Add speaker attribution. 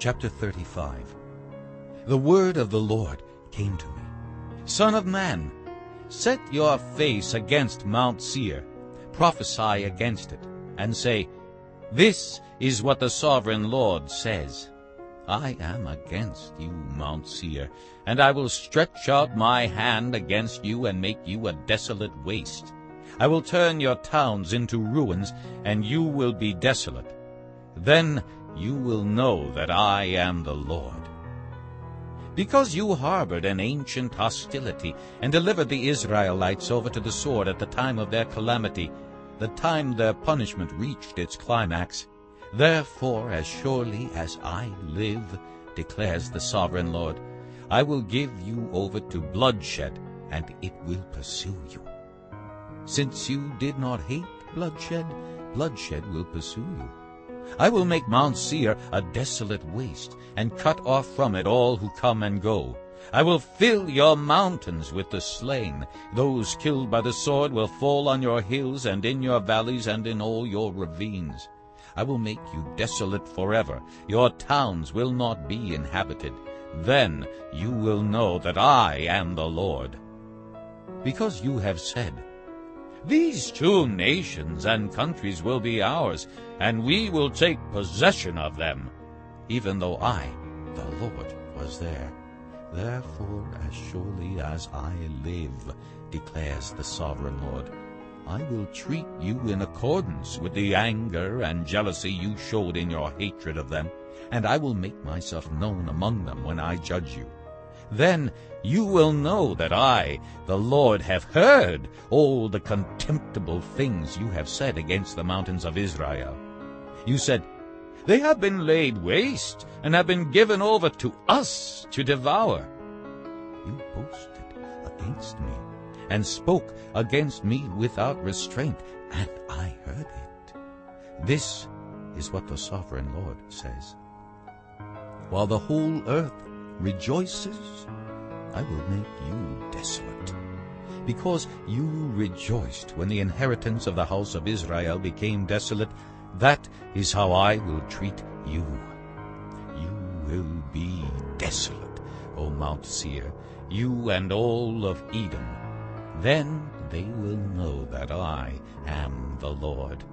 Speaker 1: Chapter 35 The word of the Lord came to me. Son of man, set your face against Mount Seir, prophesy against it, and say, This is what the sovereign Lord says. I am against you, Mount Seir, and I will stretch out my hand against you and make you a desolate waste. I will turn your towns into ruins, and you will be desolate. Then you will know that I am the Lord. Because you harbored an ancient hostility and delivered the Israelites over to the sword at the time of their calamity, the time their punishment reached its climax, therefore as surely as I live, declares the sovereign Lord, I will give you over to bloodshed, and it will pursue you. Since you did not hate bloodshed, bloodshed will pursue you. I will make Mount Seir a desolate waste, and cut off from it all who come and go. I will fill your mountains with the slain. Those killed by the sword will fall on your hills and in your valleys and in all your ravines. I will make you desolate forever. Your towns will not be inhabited. Then you will know that I am the Lord. Because you have said, these two nations and countries will be ours, and we will take possession of them, even though I, the Lord, was there. Therefore, as surely as I live, declares the sovereign Lord, I will treat you in accordance with the anger and jealousy you showed in your hatred of them, and I will make myself known among them when I judge you. Then you will know that I, the Lord, have heard all the contemptible things you have said against the mountains of Israel. You said, They have been laid waste and have been given over to us to devour. You boasted against me and spoke against me without restraint, and I heard it. This is what the sovereign Lord says. While the whole earth rejoices, I will make you desolate. Because you rejoiced when the inheritance of the house of Israel became desolate, that is how I will treat you. You will be desolate, O Mount Seir, you and all of Edom. Then they will know that I am the Lord.